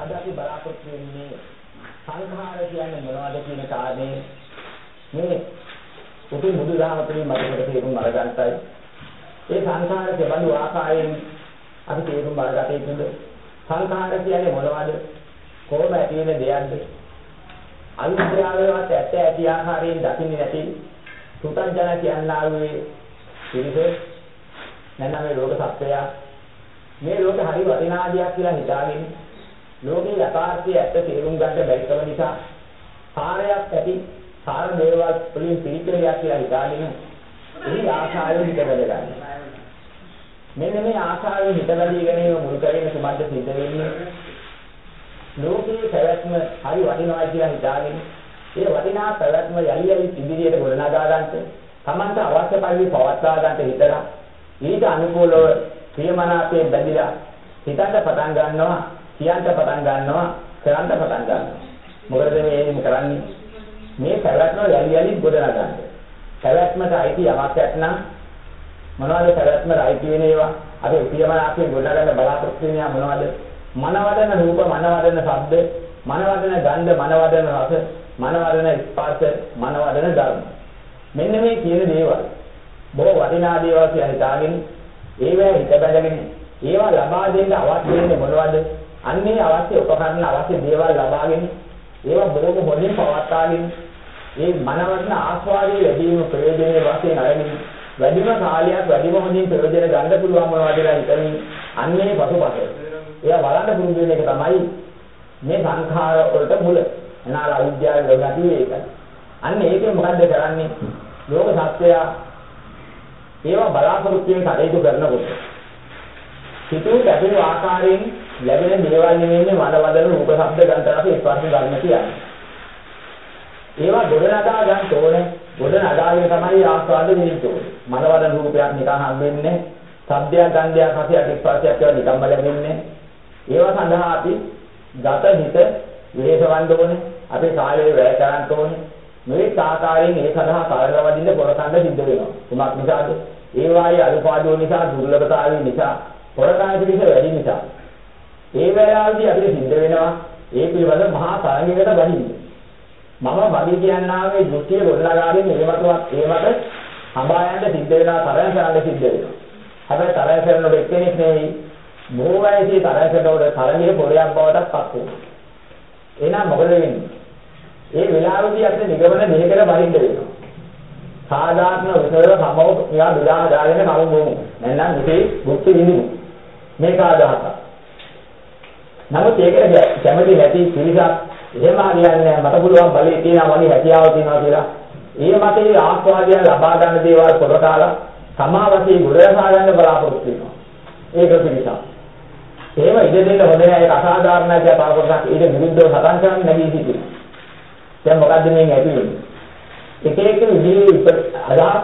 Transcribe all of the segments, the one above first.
අද අපි බලාපොරොත්තු වෙන්නේ සංඛාර කියන්නේ මොනවද කියන කාරණේ මේ උතුම් බුදුදහම තුළින් මතකට තේරුම් අරගන්නයි. ඒ සංඛාර කෙබඳු ආකාරයෙන් අපි තේරුම් අරගත යුතුද? සංඛාර කියන්නේ මොනවද? කොහොම ඇති වෙන දෙයක්ද? අවිද්‍යාවවත් ඇත්ත ඇති ආකාරයෙන් දකින්නේ නැති සුතංජන කියනා වූ පිරිස නැත්නම් මේ ලෝක සත්‍යය මේ ලෝක හරි වටිනා දෙයක් කියලා හිතාගෙන ලෝකේ යථාර්ථය ඇත්ත තේරුම් ගන්න බැරිකම නිසා සාරයක් ඇති සාර දේවල් වලින් පිළිපෙලියක් කියලා හිතාගෙන එහි ආශාවෙන් හිත බැල ගන්න. මෙන්න මේ ආශාවෙන් හිත බැලී ගැනීම මුල් කරගෙන සුබද්ද සිද්ධ වෙන්නේ ලෝකයේ පැවැත්ම හරි වටිනවා කියලා හිතාගෙන ඒ වටිනා පැවැත්ම යලි යලි ඉදිරියට ගොඩනගා ගන්නට තමන්ට අවශ්‍ය පරිදි පවත්වා ගන්නට හිතලා ඊට අනුකූලව ප්‍රියමනාපයෙන් බැඳිලා හිතන්න පටන් ගන්නවා කියන්න පටන් ගන්නවා කරන්න පටන් ගන්නවා. මොකද මේ කරන්නේ? මේ පැවැත්ම යලි යලි ගොඩනගන්න. පැවැත්මට අයිති යමක් නැත්නම් මොනවද පැවැත්මට අයිති වෙන ඒවා? අපි ප්‍රියමනාපයෙන් ගොඩනගන්න බලාපොරොත්තු වෙනවා මොනවද? මනවදන රූප මනවදන ශබ්ද මනවදන ගන්ධ මනවදන රස මනවදන ස්පර්ශ මනවදන ධර්ම. මෙන්න මේ කියන දේවල් බොහෝ වටිනා දේවල් කියලා හිතාගෙන ඒවැ හිත බැඳගෙන ඒවා ලබා දෙන්න අවශ්‍ය වෙන්නේ මොනවද? අන්නේ අවශ්‍ය උපකරණ අවශ්‍ය දේවල් ලබාගෙන ඒවා බොහොම හොඳින් පවත්වාගෙන ඒ මනවදන ආස්වාදයේ ලැබීම ප්‍රයෝජනයේ වශයෙන් අරගෙන වැඩිම කාලයක් වැඩිම හොඳින් ප්‍රයෝජන ගන්න පුළුවන් මොනවද කියලා හිතමින් අන්නේ පසුපස එයා බලන්න පුරුදු වෙන එක තමයි මේ සංඛාර වලට මුල. එනාර අවිද්‍යාවේ ගති ඒක. අන්න ඒකෙන් මොකද්ද කරන්නේ? ලෝක සත්‍යය ඒවා බලාපොරොත්තු වෙන කටයුතු කරනකොට හිතුව කැපෙන ආකාරයෙන් ලැබෙන දේවල් නෙමෙයි මනවදන රූප ශබ්ද ගන්ධ රස ස්පර්ශ ගන්න කියන්නේ. ඒවා ගොඩනගා ගන්න ඕනේ. ගොඩනගාගෙන තමයි ආස්වාද වෙන්න ඕනේ. මනවදන රූපයක් නිකන් හම්බෙන්නේ. ශබ්දයක් ගන්ධයක් රසයක් ස්පර්ශයක් ඒවා නිකම්ම ලැබෙන්නේ. ඒවා සඳහා අපි ගත හිත විහෙසවන්න ඕනේ. අපේ කාලය වැය කරන්න ඕනේ. මේ ආකාරයෙන් ඒ සඳහා කාලය වදින්න පොරකන්න සිද්ධ වෙනවා. කුමක් නිසාද? ඒ වායේ අනුපාදෝ නිසා දුර්ලභතාවය නිසා පොරකන පිළිස වැඩි නිසා. ඒ වෙලාවේදී අපිට සිද්ධ වෙනවා ඒ පිළිබඳ මහා තරංගයකට බහින්න. මම වගේ කියන්නා මේ දෘෂ්ටිය ගොඩනගාගෙන ඒවටවත් ඒවට හඹා යන්න සිද්ධ වෙනවා තරංග කරන්න සිද්ධ වෙනවා. හැබැයි තරංග කරනකොට එක්කෙනෙක් නෙවෙයි බොහෝ වයසේ තරහකට තරණයේ පොරයක් බවටත් පත් වෙනවා. එහෙනම් මොකද වෙන්නේ? ඒ වෙලාවේදී අපිට නිගමන දෙකකට බහින්න වෙනවා. සාධාරණ විසර සමව මෙයා බෙදා දාගෙන කවුරු බොමු. නැත්නම් මෙතේ භුක්ති විඳිමු. මේක අදහසක්. නමුත් ඒකට කැමති නැති පිරිසක් එහෙම හරියන්නේ මට පුළුවන් බලය තියෙනවා වගේ හැකියාව තියෙනවා කියලා. ඒ මතේ ආස්වාදයන් ලබා ගන්න දේවල් පොරකාලා සමාවතී ගුණසා ගන්න බලාපොරොත්තු වෙනවා. ඒක පිළිසක්. එහෙම ඉඩ දෙන්න හොඳ නෑ ඒක අසාධාරණයි කියලා තව කොටසක් ඊට විරුද්ධව සටන් කරන්න නැගී සිටිනවා. දැන් මොකද්ද මේ ඇති වෙන්නේ? එක එක විදිහේ අදහස්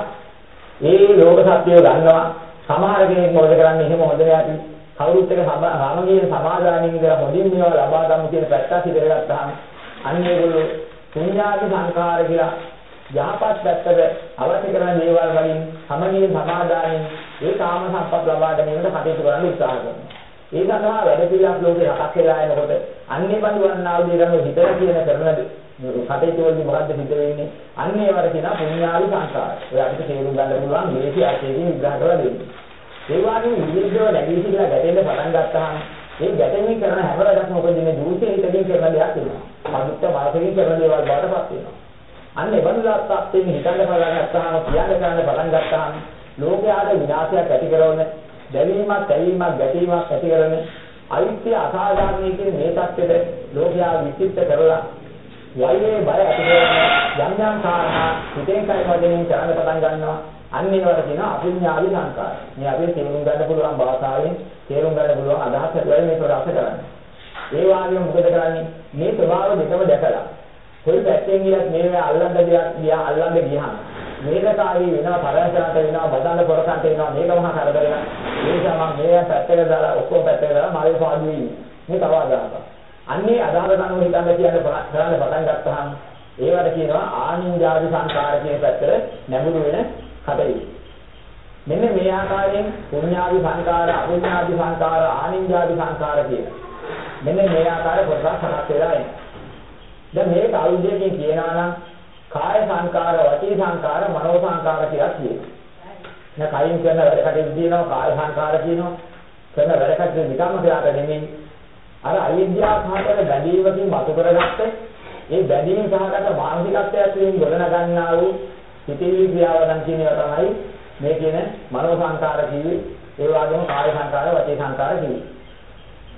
ඒ ලෝක සත්‍යය ගන්නවා සමහර කෙනෙක් මොකද කරන්නේ එහෙම හොඳ නෑ අපි කවුරුත් එක සමාගයේ සමාදානින් ඉඳලා හොඳින් මේවා ලබා ගමු කියන පැත්තක් ඉදිරියට ගත්තාම අන්න ඒගොල්ලෝ පුඤ්ඤාති සංඛාර කියලා යහපත් පැත්තට අවශ්‍ය කරන දේවල් වලින් සමගිය සමාදානෙන් ඒ කාම සම්පත් ලබා ගැනීමට කටයුතු කරන්න උත්සාහ කරනවා. ඒ සඳහා වැඩ පිළිවෙලක් ලෝකේ හතක් වෙලා එනකොට අන්නේ බඳුවන්නා වූ දේකම හිතලා කියන කරන කටයුතු වලදී මොකද්ද හිත වෙන්නේ? අන්නේ වර කියන පුණ්‍යාවි සංස්කාර. ඔය අපිට තේරුම් ගන්න පුළුවන් මේකේ අර්ථයෙන් විග්‍රහ කරලා දෙන්නේ. ඒ වගේම විවිධව නැගී සිටලා ගැටෙන්න පටන් ගත්තාම මේ ගැටෙමින් කරන හැම වැඩක්ම මොකද මේ දුරුසේ හිතකින් කරන දෙයක් වෙනවා. පවිත්‍ර මානසිකින් කරන දේවල් බාටපත් වෙනවා. අන්න ඒ බඳුලාත්යෙන් හිතන්න පටන් ගත්තාම කියන්න කරන්න පටන් ගත්තාම ලෝකයාට විනාශයක් ඇති කරන දැවීමක්, ඇලීමක්, ගැටීමක් ඇති කරන අවිත්‍ය අසාධාරණයේ කියන මේ தත්ත්වෙට ලෝකයා විචිත්ත කරලා යයියේ බය ඇති කරන යම් යම් කාරණා හිතෙන් කය වදෙනින් කරන්න පටන් ගන්නවා. අන්න ඒවට කියනවා අපිඥාවි සංකාර. මේ අපි තේරුම් ගන්න පුළුවන් භාෂාවෙන් තේරුම් ගන්න පුළුවන් අදහස් ඇතුළේ මේ ප්‍රකාශ කරන්නේ. ඒ වගේම මොකද කරන්නේ? මේ ස්වභාව දෙකම දැකලා කොයි පැත්තෙන් ගියත් මේවා අල්ලන්න දෙයක් ගියා අල්ලන්න ගියාම මේක කාර්යය වෙනවා පරාසරට වෙනවා බදන්න පොරකට වෙනවා මේක මහා කරදරයක් ඒ නිසා මම මේ පැත්තකට දාලා ඔක්කොම පැත්තකට දාලා මාගේ පාඩු වෙන්නේ මේ තව අදහසක් අන්නේ අදහස ගන්න හිතන්න කියන්නේ කරන්න පටන් ගත්තාම ඒවට කියනවා ආනින්ජාති සංකාර කියන පැත්තට නැඹුරු වෙන කටයුතු මෙන්න මේ ආකාරයෙන් පුඤ්ඤාවි සංකාර අපුඤ්ඤාවි සංකාර ආනින්ජාති සංකාර කියන මෙන්න මේ ආකාර කොටස් හතරක් වෙලා එනවා. දැන් මේක අවිද්‍යාවකින් කියනවා නම් කාය සංකාර, වචී සංකාර, මනෝ සංකාර කියලා කියනවා. දැන් කයින් කරන වැඩ කටයුතු කියනවා කාය සංකාර කියනවා. කරන වැඩ කටයුතු නිකම්ම කරාට නෙමෙයි. අර අවිද්‍යාව සහගත බැඳීමකින් මතු කරගත්ත ඒ බැඳීම් සහගත මානසිකත්වයක් තුළින් ගොඩනගන්නා වූ හිතේ ක්‍රියාවදන් කියන ඒවා තමයි මේ කියන මනෝ සංකාර කිව්වේ. ඒ වගේම කාය සංකාර, වචී සංකාර කිව්වේ.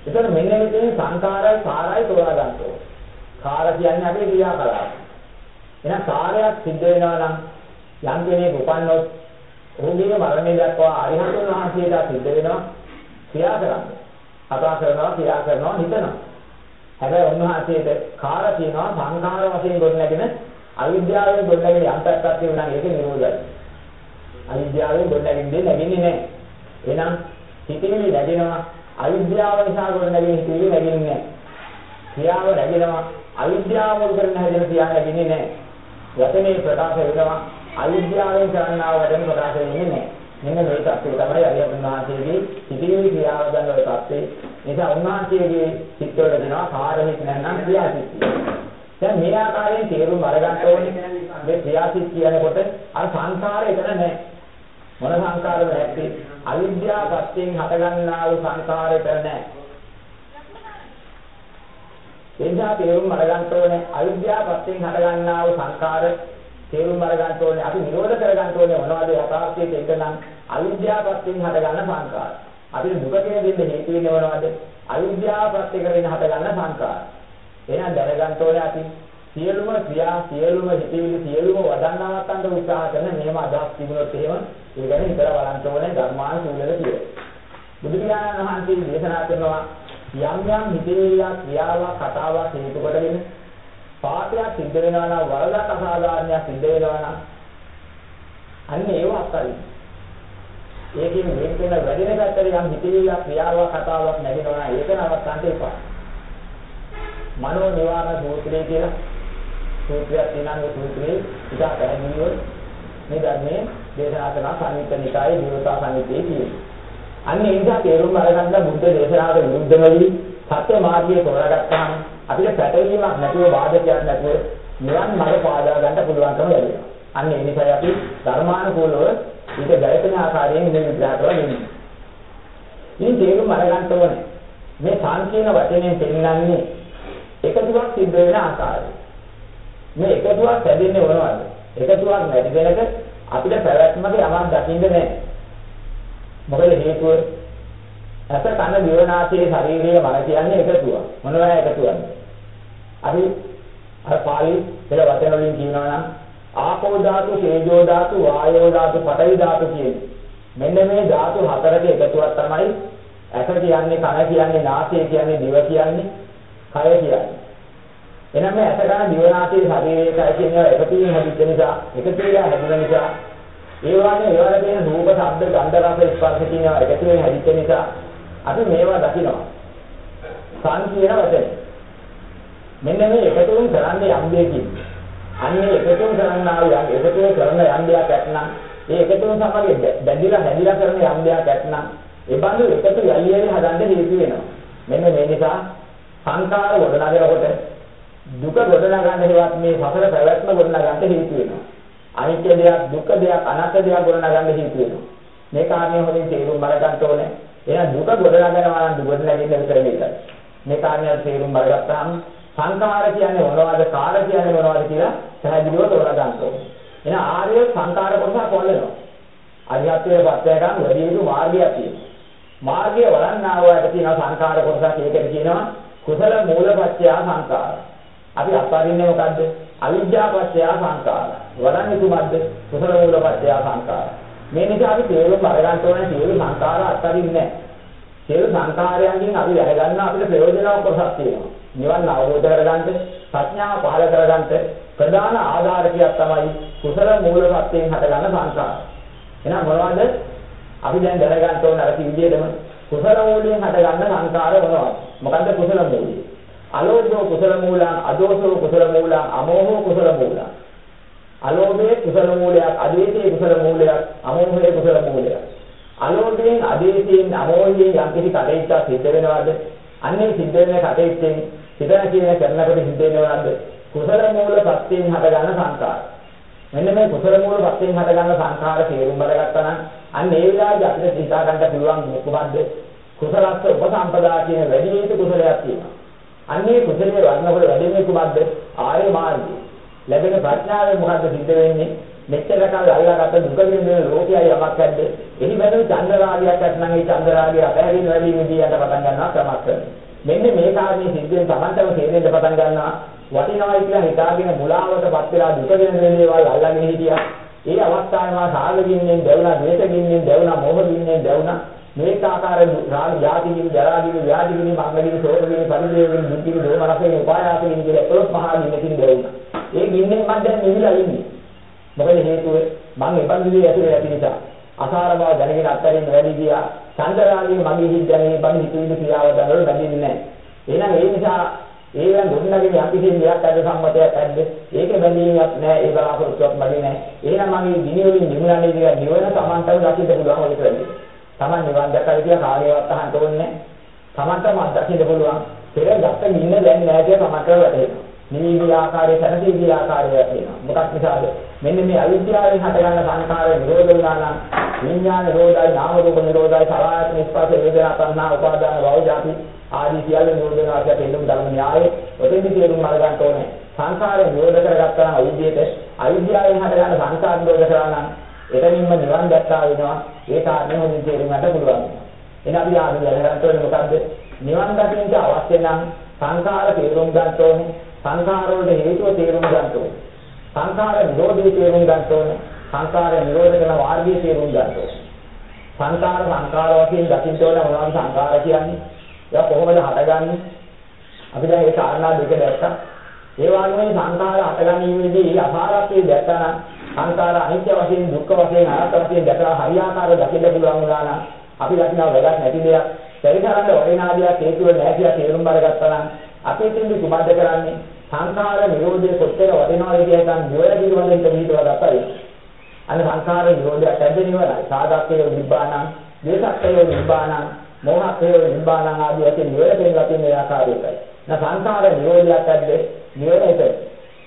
එතන මෙන්න මේ සංකාරය සාරයි තෝරා ගන්න ඕනේ. කාර කියන්නේ අපේ ක්‍රියාකලාප. එහෙනම් කාර්යයක් සිද්ධ වෙනවා නම් යම් කෙනෙක් උපන්නොත් ඔහුගේ මරණය දක්වා අරිහතුන් වහන්සේලා සිද්ධ වෙනවා ක්‍රියා කරන්නේ. කතා කරනවා, ක්‍රියා කරනවා, හිතනවා. හැබැයි උන්වහන්සේට කාර කියනවා සංඛාර වශයෙන් ගොඩනැගෙන අවිද්‍යාවෙන් ගොඩනැගෙන යම්පැත්තක් තියෙනවා නම් ඒක නිරෝධයි. අවිද්‍යාවෙන් ගොඩනැගෙන්නේ නැගෙන්නේ නැහැ. එහෙනම් හිතෙන්නේ නැගෙනවා අවිද්‍යාව නිසා ගොඩනැගෙන හිතේ නැගෙන්නේ නැහැ. ක්‍රියාව නැගෙනවා අවිද්‍යාව මුල් කරගෙන හැදෙන ක්‍රියාව නැගෙන්නේ නැහැ. වචනේ ප්‍රකාශ වෙනවා අවිද්‍යාවෙන් කරන්නා වූ වැඩෙන් ප්‍රකාශ වෙන්නේ නැහැ. මෙන්න මේ தත්ත්වය තමයි අරියත් උන්වහන්සේගේ සිටිවිලි ක්‍රියාවදන් වල தත්ත්වේ. නිසා උන්වහන්සේගේ සිත්වල දෙනවා කාරණික නැත්නම් ක්‍රියාසිත. දැන් මේ ආකාරයෙන් තේරුම් අරගන්න ඕනේ මේ ක්‍රියාසිත කියනකොට අර සංකාරය එතන නැහැ. මොන සංකාරද නැත්තේ? අවිද්‍යාව පත්‍යෙන් හටගන්නා වූ සංකාරය එතන නැහැ. එනිසා තේරුම් අරගන්න ඕනේ අවිද්‍යාව පත්‍යෙන් හටගන්නා වූ සංකාර තේරුම් අරගන්න ඕනේ අපි නිරෝධ කරගන්න ඕනේ මොනවද යථාර්ථයේ දෙන්න නම් අවිද්‍යාවපත්යෙන් හටගන්න සංකාර. අපිට දුක කියන දෙන්න හේතු වෙන්නේ මොනවද? අවිද්‍යාවපත්‍ය කරගෙන හටගන්න සංකාර. එහෙනම් දැනගන්න ඕනේ අපි සියලුම ක්‍රියා සියලුම හිතවිලි සියලුම වදන්නාවත්තන්ට උත්සාහ කරන මෙහෙම අදහස් තිබුණොත් එහෙම ඒ ගැන හිතලා බලන්න ඕනේ ධර්මාන සූලද කියලා. බුදු පියාණන් වහන්සේ දේශනා කරනවා යම් යම් හිතවිල්ලක් ක්‍රියාවක් කතාවක් හේතු කොටගෙන පාපයක් සිද්ධ වෙනවා නම් වරදක් අසාධාරණයක් සිද්ධ වෙනවා නම් අන්න ඒව අත්හරින්න. ඒකෙන් වෙන වෙන වැඩින පැත්තට යම් හිතවිල්ලක් ක්‍රියාවක් කතාවක් නැගෙනවා නම් ඒක නවත්තන්න එපා. මනෝ නිවාරණ සූත්‍රය කියලා සූත්‍රයක් තියෙනවා සූත්‍රයේ ඉතා පැහැදිලිව මේ ධර්මයේ දේශනා කරන සංයුත්ත නිකායේ විරෝධා සංයුත්තේ තියෙනවා. අන්න ඒ නිසා තේරුම් අරගන්න බුද්ධ දේශනාවට විරුද්ධ වෙවි සත්‍ය මාර්ගයේ තෝරාගත්තාම අපිට පැටලීමක් නැතුව බාධකයක් නැතුව නිවන් මාර්ග පාදා ගන්න පුළුවන්කම ලැබෙනවා. අන්න ඒ නිසා අපි ධර්මානුකූලව ඊට ගැළපෙන ආකාරයෙන් ඉඳන් විග්‍රහ කරලා ඉන්නේ. මේ තේරුම් අරගන්න ඕනේ. මේ සංකීර්ණ වචනයෙන් පෙන්නන්නේ එකතුවක් සිද්ධ වෙන ආකාරය. මේ එකතුවක් හැදෙන්නේ මොනවද? එකතුවක් නැති වෙනක අපිට පැවැත්මක යමක් දකින්න නැහැ. මොකද හේතුව ඇස කන දිවනාසය ශරීරය මන කියන්නේ එකතුවක්. මොනවා එකතුවක්ද? අපි අර පාළි පෙළ වචන වලින් කියනවා නම් ආපෝ ධාතු, තේජෝ ධාතු, වායෝ ධාතු, පඨවි ධාතු කියන්නේ. මෙන්න මේ ධාතු හතරක එකතුවක් තමයි ඇස කියන්නේ, කන කියන්නේ, නාසය කියන්නේ, දිව කියන්නේ, කය කියන්නේ. එහෙනම් මේ ඇස කන දිව නාසය ශරීරය කය කියන ඒවා එකතු වෙන හැදිච්ච නිසා, එකතු වෙලා හැදුන නිසා ඒ වගේ ඒවල තියෙන රූප, ශබ්ද, ගන්ධ, රස, ස්පර්ශ කියන ඒවා එකතු වෙන හැදිච්ච නිසා අපි මේවා දකිනවා. සංකීර්ණ වචනේ මෙන්න මේ එකතුන් කරන්නේ යම් දෙයකින්. අන්නේ එකතුන් කරන්නා වූ යම් එකතුන් කරන යම් දෙයක් ඇත්නම් ඒ එකතුන් සමග බැඳිලා හැදිලා කරන යම් දෙයක් ඇත්නම් ඒ බඳු එකතු යලි යලි හදන්න හේතු වෙනවා. මෙන්න මේ නිසා සංකාර ගොඩනගනකොට දුක ගොඩනගන්න හේවත් මේ සසර පැවැත්ම ගොඩනගන්න හේතු වෙනවා. අනිත්‍ය දෙයක්, දුක්ඛ දෙයක්, අනාත්ම දෙයක් ගොඩනගන්න හේතු වෙනවා. මේ කාරණේ හොලින් තේරුම් බලගන්න ඕනේ. එහෙනම් දුක ගොඩනගනවා නම් දුක ගොඩනගින්න විතර මේකයි. මේ කාරණේ තේරුම් බලගත්තාම සංඛාර කියන්නේ මොනවද කාල කියන්නේ මොනවද කියලා පැහැදිලිව තෝරා ගන්න ඕනේ. එහෙනම් ආර්ය සංඛාර කොටස කොල්ලනවා. අරියත්වයේ පත්‍යයන් වැඩි යුතු මාර්ගයක් තියෙනවා. මාර්ගය වඩන්නා වූට තියෙන සංඛාර කොටසක් ඒකට කියනවා කුසල මූලපත්‍ය සංඛාර. අපි අත්හරින්නේ මොකද්ද? අවිද්‍යාපත්‍ය සංඛාර. වඩන්නේ කුමක්ද? කුසල මූලපත්‍ය සංඛාර. මේ නිසා අපි තේරුම් අරගන්න ඕනේ සියලු සංඛාර අත්හරින්නේ නැහැ. සියලු සංඛාරයන්ගෙන් අපි දැනගන්න අපිට ප්‍රයෝජනවත් කොටසක් තියෙනවා. නිවන් අවබෝධ කරගන්න ප්‍රඥාව පහළ කරගන්න ප්‍රධාන ආධාරකයක් තමයි කුසල මූලපත්‍යයෙන් හටගන්න සංස්කාර. එහෙනම් මොනවද? අපි දැන් දැනගන්න ඕන අර විදිහටම කුසල මූලයෙන් හටගන්න සංස්කාර මොනවද? මොකද්ද කුසල මූලය? අලෝභෝ කුසල මූලං, අදෝසෝ කුසල මූලං, අමෝහෝ කුසල මූලං. අලෝභයේ කුසල මූලයක්, අදේශයේ කුසල මූලයක්, අමෝහයේ කුසල මූලයක්. අලෝභයෙන්, අදේශයෙන්, අමෝහයෙන් යම් කිසි කටයුත්තක් සිද්ධ වෙනවද? අන්නේ සිද්ධ වෙන කටයුත්තෙන් හිතන කියන කරනකොට සිද්ධ වෙනවද? කුසල මූල ප්‍රත්‍යයෙන් හටගන්න සංකාර. මෙන්න මේ කුසල මූල ප්‍රත්‍යයෙන් හටගන්න සංඛාර තේරුම් බලගත්තා නම් අන්න ඒ වෙලාවේ අපිට හිතා ගන්න පුළුවන් මොකක්ද කුසලස්ස උපසම්පදා කියන වැඩි යුතු කුසලයක් තියෙනවා. අන්නේ කුසලයේ වර්ණවල වැඩිමේ කුමක්ද? ආර්ය මාර්ගය. ලැබෙන ප්‍රඥාවෙන් මොකද්ද සිද්ධ වෙන්නේ? මෙච්චර කල් අල්ලාගත්ත දුක විඳින ලෝකයයි යමක් ඇද්ද? එහි බැලු චන්ද්‍රාගයක් ඇත්නම් ඒ චන්ද්‍රාගය අපහැරින් වැඩි විදියට පටන් ගන්නවා ක්‍රමක් කරනවා. මෙන්න මේ කාරණේ සිද්ධෙන් Tamanටම තේරෙන්න පටන් ගන්නවා. වටිනවයි කියලා හිතාගෙන මුලාවටපත් වෙලා දුක විඳින දේවල් අල්ලගෙන හිටියා. ඒ අවස්ථාවේ මා සාගකින්ෙන් දැවුණා, ද්වේෂකින්ෙන් දැවුණා, මෝහකින්ෙන් දැවුණා. මේක ආකාර රාග යාතිකින් ජරාකින් ව්‍යාධිකින් මංගලින් සෝරකින් පරිදේවකින් දුක්ඛින් දෝමනසෙන් උපායාසකින් කියලා එකොළොස් මහා ගින්නකින් දැවුණා. ඒ ගින්නෙන් මම දැන් නිවිලා ඉන්නේ. මොකද හේතුව මම එපන්දු දේ ඇතුලේ ඇති නිසා. අසාර බව දැනගෙන අත්තරින් වැඩි ගියා. චන්දරාගයේ මගේ හිත දැනේ බං හිතුවේ ක්‍රියාව දරවල බැඳෙන්නේ නැහැ. එහෙනම් ඒ නිසා ඒවෙන් දුන්නගේ යම්කිසි දෙයක් අද සම්මතයක් ඇද්ද? ඒක බැඳීමක් නෑ, ඒ බලාපොරොත්තුවක් මගේ නෑ. එහෙනම් මගේ දින වලින් නිමුණන්නේ කියලා නිවන Tamanටම දකින්න පුළුවන් ඔය කරන්නේ. Taman නිවන් දැකලා කියලා කාගේවත් අහන්න ඕනේ Tamanටම අත්දකින්න පුළුවන්. පෙර ගත්ත නින්න දැන් නෑ කියලා Tamanට වැටහෙනවා. නිවිවි ආකාරයේ සැනසීමේ ආකාරය තියෙනවා. මොකක් නිසාද? මෙන්න මේ අවිද්‍යාවෙන් හටගන්න සංඛාරය නිරෝධ වෙනා නම් විඥාන නිරෝධයි, නාම රූප නිරෝධයි, සලආයතන ස්පර්ශ වේදනා සංහා උපාදාන භව ජාති ආදී සියල්ල නිරෝධ වෙනවා කියලා එන්නම ධර්ම න්‍යායයේ ඔතෙන්දි තේරුම් අරගන්න ඕනේ. සංඛාරය නිරෝධ කරගත්තා නම් අවිද්‍යාවට අවිද්‍යාවෙන් හටගන්න සංඛාර නිරෝධ කරා නම් එතනින්ම නිවන් දැක්කා වෙනවා. ඒ කාරණේ හොඳින් තේරුම් ගන්න පුළුවන්. එහෙනම් අපි ආදී දැනගන්න ඕනේ මොකද්ද? නිවන් දකින්න අවශ්‍ය නම් සංඛාර තේරුම් ගන්න ඕනේ. සංඛාර වලට හේතුව තේරුම් ගන්න ඕනේ. සංඛාර නිරෝධය තේරුම් ගන්න ඕනේ. සංඛාර නිරෝධ කරන මාර්ගය තේරුම් ගන්න ඕනේ. සංඛාර සංඛාර වශයෙන් දකින්න ඕන මොනවද සංඛාර කියන්නේ? ඒක කොහොමද හටගන්නේ? අපි දැන් ඒ කාරණා දෙක දැක්කා. ඒ වගේම සංඛාර හටගැනීමේදී අපාරත්වයේ දැක්කා නම් සංඛාර අනිත්‍ය වශයෙන් දුක්ඛ වශයෙන් අනාත්ම වශයෙන් දැකලා හරියාකාරව දකින්න පුළුවන් වුණා නම් අපි දකින්න වැඩක් නැති දෙයක්. පරිසරයේ වරිණාදියා හේතුව නැහැ කියලා තේරුම් බරගත්තා නම් අපි ඉතින් කුමක්ද කරන්නේ? සංඛාර නිරෝධය කොච්චර වදිනවද කියලා නිවැරදි පිළිවෙලින් පිළිතුර ගත්තයි. අන්න සංඛාර නිරෝධය ඇද්ද නිවරයි. සාධක්කේ නිබ්බානං, දේසක්කේ නිබ්බානං, මෝහක්කේ නිබ්බානං ආදී වශයෙන් නිවැරදිව ගතින් මේ ආකාරයටයි. න සංඛාර නිරෝධයක් ඇද්ද නිවැරදිට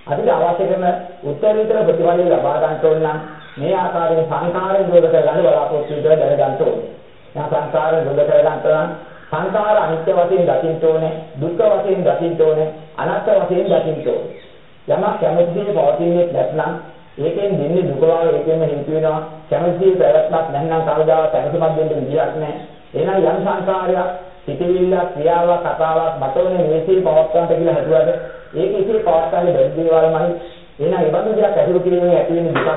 අපිට අවශ්‍ය කරන උත්තරීතර ප්‍රතිඵල ලබා ගන්න ඕන නම් මේ ආකාරයෙන් සංඛාර නිරෝධ කරගන්න බලාපොරොත්තු වෙලා දැනගන්න ඕනේ. දැන් සංඛාර නිරෝධ කරගන්න නම් සංඛාර අනිත්‍ය වශයෙන් දකින්න ඕනේ, දුක්ඛ වශයෙන් දකින්න ඕනේ, අනාත්ම වශයෙන් දකින්න ඕනේ. යමක් කැමැතිදී පවතින්නේ නැත්නම් ඒකෙන් දෙන්නේ දුක වාගේ ඒකෙම හේතු වෙනවා. කැමැතිදී පැවැත්මක් නැත්නම් කවදාවත් සැනසීමක් දෙන්න විදියක් නැහැ. එහෙනම් යම් සංඛාරයක්, සිතවිල්ල, ක්‍රියාවක්, කතාවක් මතවන මේසේ පවත්වන්නට කියලා හදුවද ඒක ඉතින් පවත්වන්නේ බැරි දේවල්මයි. එහෙනම් ඒ බඳු දෙයක් ඇතුළු කිරීමෙන් ඇති වෙන දුකක්.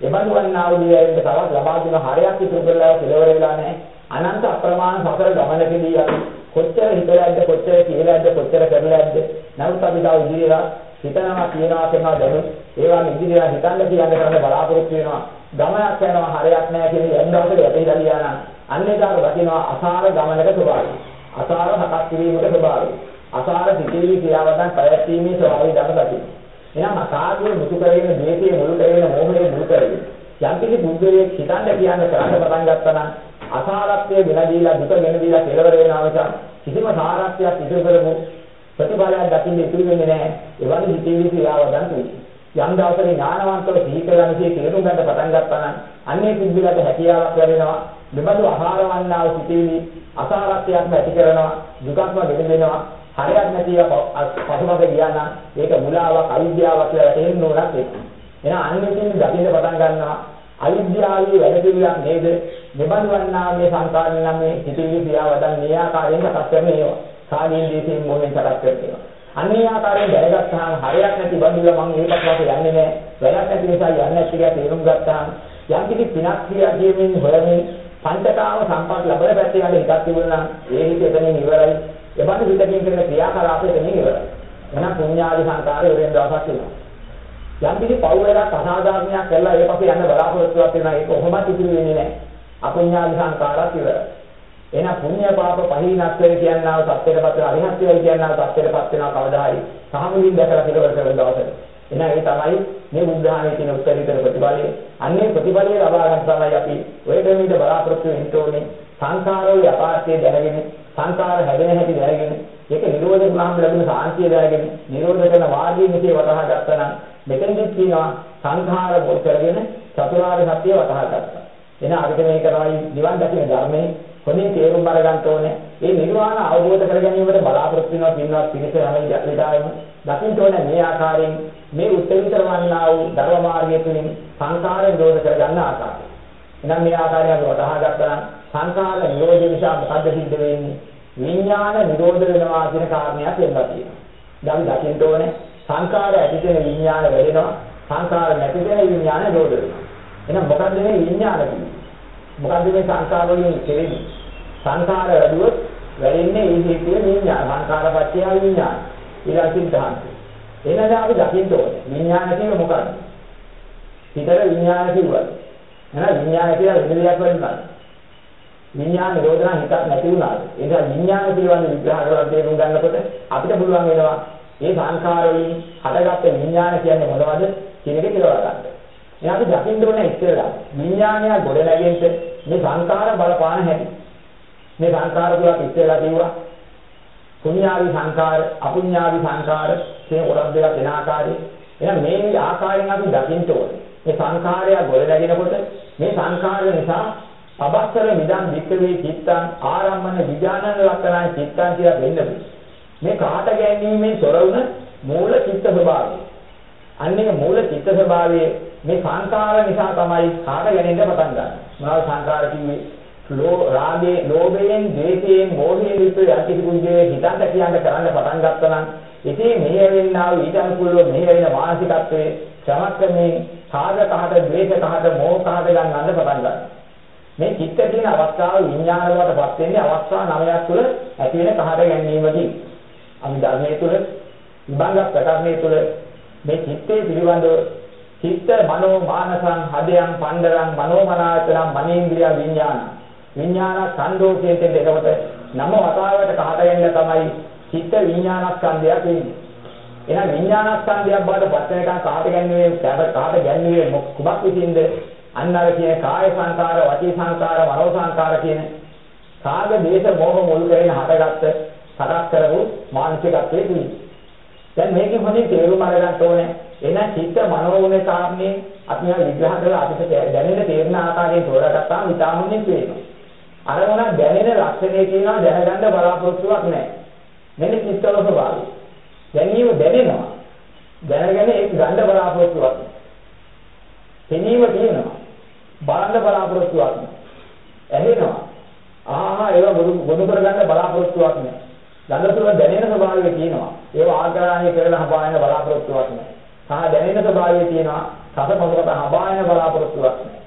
ඒ බඳු වන්නා වූ දේවල්ට තවත් ලබා දෙන හරයක් ඉතුරු කරලා කෙලවර වෙලා නැහැ. අනන්ත අප්‍රමාණ සසර ගමනකදී අපි කොච්චර හිතලාද කොච්චර කියලාද කොච්චර කරලාද නමුත් අපි තා ඉදිරියලා හිතනවා කියනවා කරනවා දැනුත් ඒවා ඉදිරියලා හිතන්න කියන්න කරන්න බලාපොරොත්තු වෙනවා ගමනක් යනවා හරයක් නැහැ කියන එන්දවසට යටිලා ගියා නම් අන්නේ කාර වටිනවා අසාර ගමනක ස්වභාවය අසාර හකස් කිරීමක ස්වභාවය අසාර සිටිවි ක්‍රියාවතන් පැවැත්ීමේ ස්වභාවය දැක දකින්න එහෙනම් අසාරයේ මුතු කරගෙන ද්වේෂයේ මුළු කරගෙන මෝහයේ මුළු කරගෙන යම් කිසි බුද්ධයේ හිතන්න කියන්න කරන්න පටන් ගත්තා නම් අසාරත්වය ගෙන දීලා දුක ගෙන දීලා කෙලවර වෙනවා නිසා කිසිම සාරත්වයක් ඉදිරි කරමු ප්‍රතිඵලයක් දකින්න ඉතුරු වෙන්නේ නැහැ. ඒ වගේ හිතේවි ක්‍රියාවදන් තුයි. යම් දවසක ඥානවන්තව සීකරණසේ තේරුම් ගන්න පටන් ගත්තා නම් අන්නේ සිද්ධියට හැකියාවක් ලැබෙනවා. මෙබඳු ආහාරවන්නා වූ සිටේවි අසාරත්වයක්ම ඇති කරනවා. දුකක්ම ගෙන දෙනවා. හරයක් නැතිව පසුබට ගියා නම් ඒක මුලාවක් අවිද්‍යාවක් කියලා වැටහෙන්න ඕනක් ඒක. එහෙනම් අන්නෙකින් දකින්න පටන් ගන්නවා. අවිද්‍යාවේ වැඩ පිළිවෙලක් නේද? මෙබඳු වන්නා මේ සංකාරණ නම් මේ හිතේ ක්‍රියාවදන් මේ ආකාරයෙන් සකස් කරන ඒවා. කාණීන් දේශයෙන් මොහෙන් සකස් කරනවා. අනේ ආකාරයෙන් දැනගත්තාම හරයක් නැති බඳුල මම ඒකත් වාසේ යන්නේ නැහැ. වැඩක් නැති නිසා යන්නේ නැති කියලා තේරුම් ගත්තාම යම් කිසි පිනක් කියලා කියමින් හොයමින් පංචකාම සම්පත් ලැබෙන පැත්තේ යන හිතක් තිබුණා නම් ඒ හිත එතනින් ඉවරයි. එබඳු හිතකින් කරන ක්‍රියාකලාපය එතනින් ඉවරයි. එහෙනම් පුඤ්ඤාදි සංකාරය වෙන දවසක් එනවා. යම් කිසි පව් එකක් අසාධාරණයක් කරලා ඒ පස්සේ යන්න බලාපොරොත්තුවක් වෙනවා ඒක කොහොමද ඉතිරි වෙන්නේ නැහැ අපුඤ්ඤාදි සංකාරات ඉවරයි එහෙනම් පුණ්‍ය පාප පහිනස්තර කියනවා සත්‍යයටපත් වෙන අරිහත්ත්වය කියනවා සත්‍යයටපත් වෙනවා කවදා හරි සාමුලින් දැකලා කෙලවර කරන දවසට එහෙනම් ඒ තමයි මේ බුද්ධාමයේ තියෙන උත්තරීතර ප්‍රතිඵලය. අන්නේ ප්‍රතිඵලය ලබා ගන්න තමයි අපි ඔය දෙමිට බලාපොරොත්තු වෙන්න ඕනේ. සංසාරයේ යථාර්ථය දැනගෙන සංකාර හැදෙන හැටි දැනගෙන ඒක නිරෝධ වුණාම ලැබෙන සාන්තිය දැනගෙන නිරෝධ කරන වාදී මෙසේ වටහා ගත්තා නම් මෙතනදිත් කියනවා සංඛාර මොල් කරගෙන චතුරාර්ය සත්‍ය වටහා ගත්තා. එන අපිට මේක තමයි නිවන් දකින ධර්මයේ හොඳින් තේරුම් අරගන්න ඕනේ. මේ නිර්වාණ අවබෝධ කර ගැනීමට බලාපොරොත්තු වෙනවා පින්වත් පිරිස හැම ජීවිතාවෙම දකින්න ඕනේ මේ ආකාරයෙන් මේ උත්තරීතර වන්නා වූ ධර්ම මාර්ගය තුළින් සංඛාර නිරෝධ කරගන්න ආකාරය. එහෙනම් මේ ආකාරය අපි වටහා ගත්තා නම් සංඛාර නිරෝධය නිසා මොකද්ද සිද්ධ වෙන්නේ? විඥාන නිරෝධ වෙනවා කියන කාරණයක් වෙනවා තියෙනවා. දැන් දකින්න ඕනේ සංඛාර ඇතිවෙන විඥාන වැඩෙනවා සංඛාර නැතිවෙන විඥාන නිරෝධ වෙනවා. එහෙනම් මොකද්ද මේ විඥාන කියන්නේ? මොකද්ද මේ සංඛාර වලින් කෙරෙන්නේ? සංඛාර වැඩුවොත් වැඩෙන්නේ ඒ හේතුව විඥාන. සංඛාරපත්‍ය විඥාන. ඊළඟ සිද්ධාන්තය. එහෙනම් අපි දකින්න ඕනේ. විඥාන කියන්නේ මොකක්ද? හිතට විඥාන කිව්වද? එහෙනම් විඥාන කියලා වෙන දෙයක් වෙන්නේ විඥාන නිරෝධන හිතක් නැති වුණාද? ඒ නිසා විඥාන පිළිබඳ විග්‍රහ කරලා තේරුම් ගන්නකොට අපිට පුළුවන් වෙනවා මේ සංඛාර වලින් හටගත්ත විඥාන කියන්නේ මොනවද කියන එක කියලා ගන්න. එහෙනම් අපි දකින්න ඕනේ ඉස්සෙල්ලා විඥානය ගොඩ නැගෙන්න මේ සංඛාර බලපාන හැටි. මේ සංඛාර තුලක් ඉස්සෙල්ලා කිව්වා පුඤ්ඤාවි සංඛාර අපුඤ්ඤාවි සංඛාර කියන කොටස් දෙකක් වෙන ආකාරය. එහෙනම් මේ ආකාරයෙන් අපි දකින්න ඕනේ. මේ සංඛාරය ගොඩ නැගෙනකොට මේ සංඛාර නිසා පබස්සර නිදන් වික්‍රේ චිත්තං ආරම්මන විඥානන ලක්ෂණයි චිත්තං කියලා වෙන්නේ. මේ කාට ගැනීමෙන් තොර වුණ මූල චිත්ත ස්වභාවය. අන්නේ මූල චිත්ත ස්වභාවයේ මේ සංකාර නිසා තමයි කාට ගැනීමට පටන් ගන්න. මොනවාද සංකාර කිව්වේ? ලෝ රාගේ ලෝභයෙන් ද්වේෂයෙන් මෝහයෙන් යුක්ත යටි කුංජේ හිතන්ට කියන්න කරන්න පටන් ගත්තා නම් ඉතින් මෙහෙ වෙන්නා වූ ඊට අනුකූලව මෙහෙ වෙන මානසිකත්වයේ ක්‍රමක්‍රමයෙන් සාග කහට ද්වේෂ කහට මෝහ කහට ගන්නන්න පටන් ගන්නවා. මේ චිත්ත කියන අවස්ථාව විඥාන වලටපත් වෙන්නේ අවස්ථා නවයක් තුළ ඇති වෙන කහට ගැනීමකින්. අපි ධර්මයේ තුල විභංග ප්‍රකරණයේ තුල මේ චිත්තේ පිළිබඳව චිත්ත මනෝ මානසං හදයන් පණ්ඩරං මනෝමනායතනං මනේන්ද්‍රිය විඥාන. විඥාන සංදෝෂයෙන් දෙකට නම වතාවට කහට යන්න තමයි චිත්ත විඥානස්කන්ධයක් වෙන්නේ. එහෙනම් විඥානස්කන්ධයක් බවට පත් වෙනකන් කහට ගැන්වෙන්නේ කහට කහට ගැන්වෙන්නේ කුමක් විසින්ද? අන්න අර කියන කාය සංකාර වචී සංකාර මනෝ සංකාර කියන කාග දේශ මොහ මුල් කරගෙන හටගත්ත සකස් කරපු මානසිකත්වයේ තුලින්. දැන් මේකෙන් හොඳින් තේරුම් අරගන්න ඕනේ. එන චිත්ත මනෝමය කාරණේ අපි හා විග්‍රහ කරලා අපිට දැනෙන තේරෙන ආකාරයෙන් තෝරාගත්තාම ඉතාමනින් පේනවා. අර මොන දැනෙන ලක්ෂණේ කියනවා දැනගන්න බලාපොරොත්තුවක් නැහැ. මෙන්න චිත්තවල ස්වභාවය. දැනීම දැනෙනවා. දැනගෙන ඒක ගන්න බලාපොරොත්තුවක්. පෙනීම තියෙනවා. බලන්න බලාපොරොත්තුවක් නැහැ. ඇහෙනවා. ආහා ඒවා බොදු කරගන්න බලාපොරොත්තුවක් නැහැ. ළඟතුල දැනෙන ස්වභාවය තියෙනවා. ඒව ආග්‍රහණය කරලා හඹායන බලාපොරොත්තුවක් නැහැ. සහ දැනෙන ස්වභාවය තියෙනවා. සස මොකද හඹායන බලාපොරොත්තුවක් නැහැ.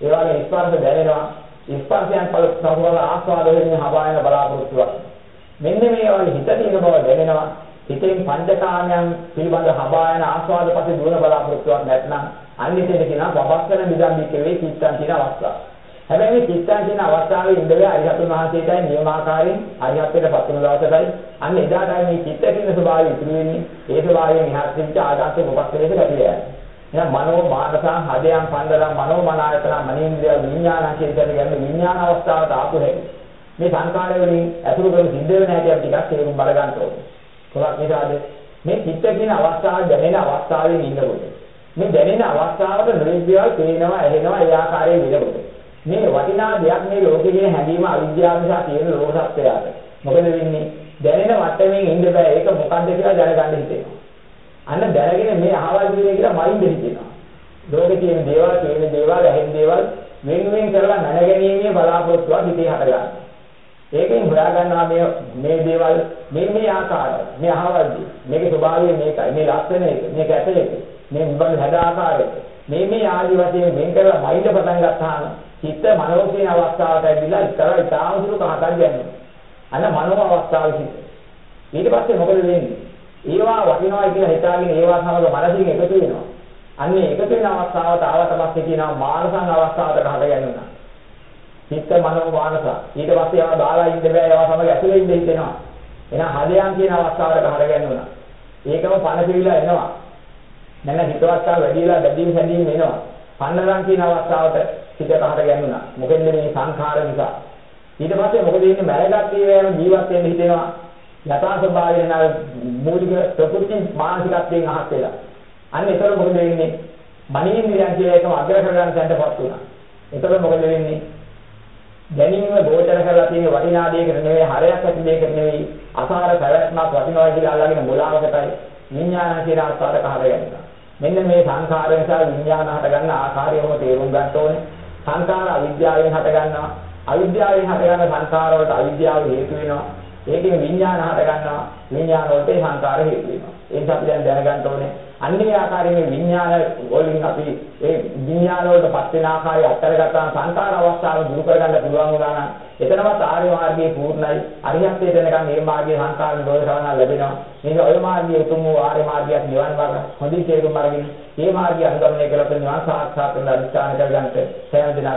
ඒ වගේ ස්පර්ශ දැනෙනවා. ස්පර්ශයන් පල සමුවල ආස්වාද වෙන හඹායන බලාපොරොත්තුවක්. මෙන්න මේ වගේ හිත තියෙන බව දැනෙනවා. හිතෙන් පංචකාමයන් පිළිබඳ හඹායන ආස්වාද පස්සේ දුවන බලාපොරොත්තුවක් නැත්නම් අනිත් දෙක කියනවා වබස්සන නිදම්බික වේ චිත්තන් කියන අවස්ථාව. හැබැයි මේ චිත්තයන් කියන අවස්ථාවේ ඉඳලා අරිහතුන් වහන්සේටයි නියමාකාරයෙන් අරිහත්ත්වයට පත් වෙන දවසටයි. අන්න එදාටයි මේ චිත්ත කියන ස්වභාවය ඉතුරු වෙන්නේ. ඒ ස්වභාවයෙන් එහාට තිබ්බ ආදාස්සේ මොකක් වෙලේද ගැටිලා යන්නේ එහෙනම් මනෝ මානසං හදයන් පන්දරං මනෝ මනායතන මනේන්ද්‍රය විඥාන කියන දෙක ගැන විඥාන අවස්ථාවට ආපු හැටි. මේ සංකාරය වලින් අතුරු කරන සිද්ධ වෙන හැටි අපි ටිකක් තේරුම් බලගන්න ඕනේ. කොහොමද නිසාද මේ චිත්ත කියන අවස්ථාව දැනෙන අවස්ථාවේ ඉන්නකොට මේ දැනෙන අවස්ථාවට නිර්විද්‍යාව පේනවා ඇහෙනවා ඒ ආකාරයෙන් ඉන්නකොට මේ වටිනා දෙයක් මේ ලෝකේ කියන හැඟීම අවිද්‍යාව නිසා තියෙන ලෝක සත්‍යයට. මොකද වෙන්නේ? දැනෙන මට්ටමින් ඉන්න බෑ. ඒක මොකද්ද කියලා දැනගන්න හිතෙනවා. අන්න දැනගෙන මේ අහවල් දිනේ කියලා මයින්ඩ් හිතෙනවා. ලෝකේ තියෙන දේවල්, තියෙන දේවල්, ඇහෙන දේවල් වෙන වෙන කරලා නැනගැනීමේ බලාපොරොත්තුවක් හිතේ හටගන්නවා. ඒකෙන් හොයා ගන්නවා මේ මේ දේවල් මේ මේ ආකාරය මේ අහවල්දී මේකේ ස්වභාවය මේකයි මේ ලක්ෂණ එක මේක ඇතුලේ මේ මොබල් හැද ආකාරය මේ මේ ආදි වශයෙන් වෙන් කරලා මයින්ඩ් පටන් ගත්තාම චිත්ත මනෝ කියන අවස්ථාවට ඇවිල්ලා ඉතලා ඉතාම සුළු කහටක් ගන්නවා. අන්න මනෝ අවස්ථාවේ සිට. ඊට පස්සේ මොකද වෙන්නේ? ඒවා වටිනවා කියලා හිතාගෙන ඒවා සමග මනසින් එකතු වෙනවා. අන්නේ එකතු වෙන අවස්ථාවට ආවට පස්සේ කියනවා මානසං අවස්ථාවට කහට ගන්නවා. චිත්ත මනෝ මානස. ඊට පස්සේ ඒවා දාලා ඉන්න බෑ ඒවා සමග ඇතුලේ ඉන්න හිතෙනවා. එහෙනම් හදයන් කියන අවස්ථාවට කහට ගන්නවා. ඒකම පණ පිළිලා එනවා. නැත්නම් හිතවත්තා වැඩිලා බැඳීම් හැදීම් එනවා. පන්නරම් කියන අවස්ථාවට හිත කහට ගැන්නුණා. මොකෙන්ද මේ සංඛාර නිසා. ඊට පස්සේ මොකද වෙන්නේ මැරගත් ඒවාම ජීවත් වෙන්න හිතෙනවා. යථා ස්වභාවයෙන් අර මූලික ප්‍රකෘති මානසිකත්වයෙන් අහක් වෙලා. අන්න ඒතර මොකද වෙන්නේ? මනින්ද්‍රයන් කියලා එකම අග්‍ර කරගන්න තැනටපත් වුණා. ඒතර මොකද වෙන්නේ? දැනීම ගෝචර කරලා තියෙන වටිනා දෙයකට නෙවෙයි හරයක් ඇති දෙයකට නෙවෙයි අසාර පැවැත්මක් වටිනවා කියලා අල්ලගෙන මුලාවකටයි විඥාන කියන අස්වාදක හරයන්නවා. මෙන්න මේ සංඛාර නිසා විඥාන හට ගන්න ආකාරයම තේරුම් ගන්න ඕනේ. සංඛාර අවිද්‍යාවෙන් හට ගන්නවා. අවිද්‍යාවෙන් හට ගන්න සංඛාර වලට අවිද්‍යාව හේතු වෙනවා. ඒකෙන් විඥාන හට ගන්නවා. විඥාන වලට සංඛාර හේතු වෙනවා. ඒක අපි දැන් දැනගන්න ඕනේ. අන්නේ ආකාරයෙන් විඥාන වලින් අපි ඒ විඥාන වලටපත් වෙන ආකාරය අත්තර ගත්තාම සංකාර අවස්ථාව දුරු කරගන්න පුළුවන් වුණා නම් එතනවත් ආර්ය මාර්ගයේ පූර්ණයි. අරිහත්ත්වයට එනකන් මේ මාර්ගයේ සංකාර නිරෝධ කරගන්න ලැබෙනවා. මේක ඔය මාර්ගයේ උතුම් වූ ආර්ය මාර්ගයක් නිවන් මාර්ග. හොඳින් තේරුම් අරගෙන මේ මාර්ගය අනුගමනය කළොත් නිවන් සාක්ෂාත් කරගන්න අධිෂ්ඨාන කරගන්න සෑම දිනක්